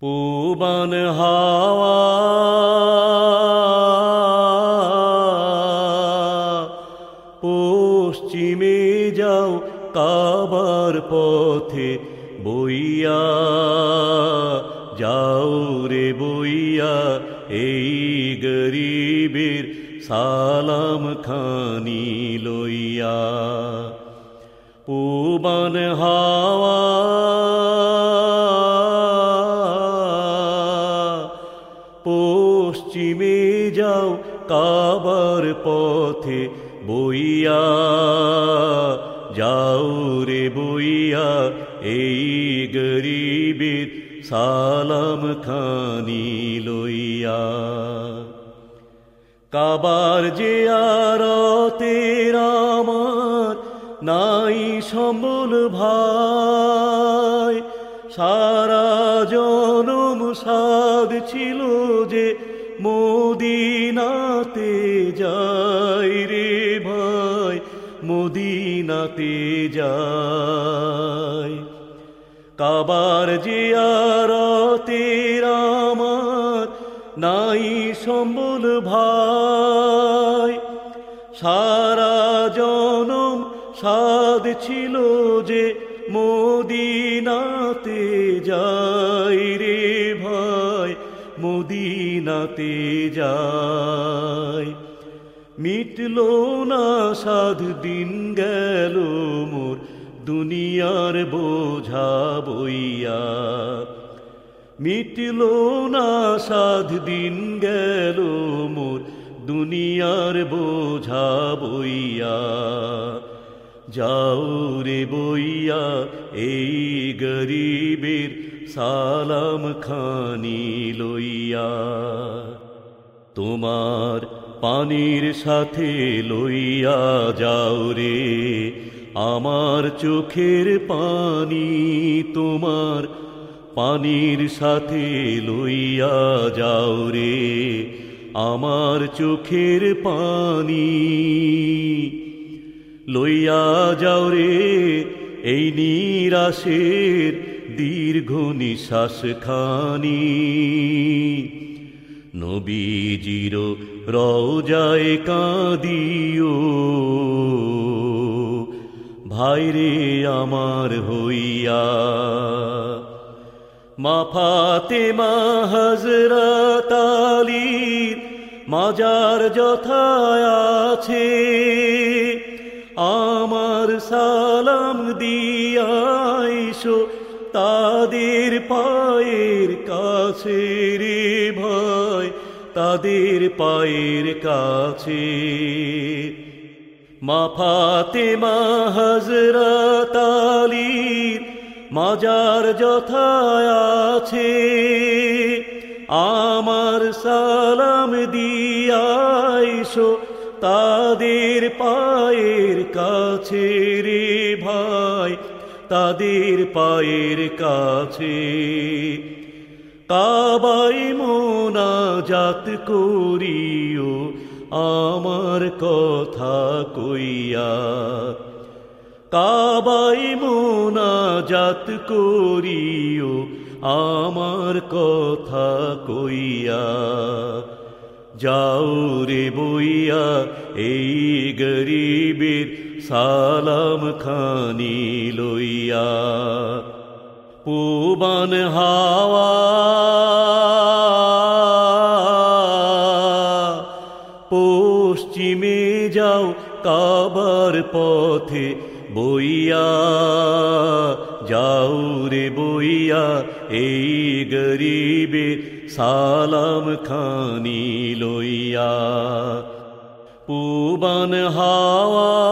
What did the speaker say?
পুবন হাওয়া। পশ্চিমে যাও কাবার পথে বইয়া। যাও রে বইয়া এই গরিবের সালাম খানি লইয়া। পুবন হাওয়া পশ্চিমে যাও, কাবার পথে বইয়া। যাও রে বইয়া এই গরিবের সালাম খানি লইয়া। কাবার যে আরতের আমার নাই সম্বল ভাই, সারা জনম সাদ ছিল যে মদিনাতে যাই রে ভাই, মদিনাতে যাই। কাবার আরতের আমার নাই সম্বল ভাই। সারা জনম সাদ ছিল যে মদিনাতে যাই রে মদিনাতে যাই মিটলো না সাধ, দিন গেল মোর, দুনিয়ার বোঝা বইয়া। মিটলো না সাধ, দিন গেল মোর, দুনিয়ার বোঝা বইয়া। যাও রে বইয়া এই গরিবের সালাম খানি লইয়া। তোমার পানির সাথে লইয়া যাও রে, আমার চোখের পানি তোমার পানির সাথে লইয়া যাও রে, আমার চোখের পানি লইয়া যাও রে, এই নিরাশের দীর্ঘ নিশ্বাস খানি নবীজির রওজায় কাঁদিও, ভাইরে আমার হইয়া। মা ফাতেমা হজরত আলীর মাজার যথায় আছে। আমার সালাম দিয়াইশো তাদের পায়ের কাছে রে ভাই, তাদের পায়ের কাছে। মা ফাতেমা হজরত আলীর মাজার যথায় আছে, আমার সালাম দিয়াইশো তাদের পায়ের কাছে রে ভাই, তাদের পায়ের কাছে। কাবাই মোনাজাত করিও, আমার কথা কইয়া। কাবাই মোনাজাত করিও, আমার কথা কইয়া। যাও রে বইয়া, এই গরিবের সালাম খানি লইয়া। পুবান হাওয়া, পশ্চিমে যাও কাবার পথে বইয়া। যাও রে বইয়া, এই গরিবের সালাম খানি লইয়া পুবান হাওয়া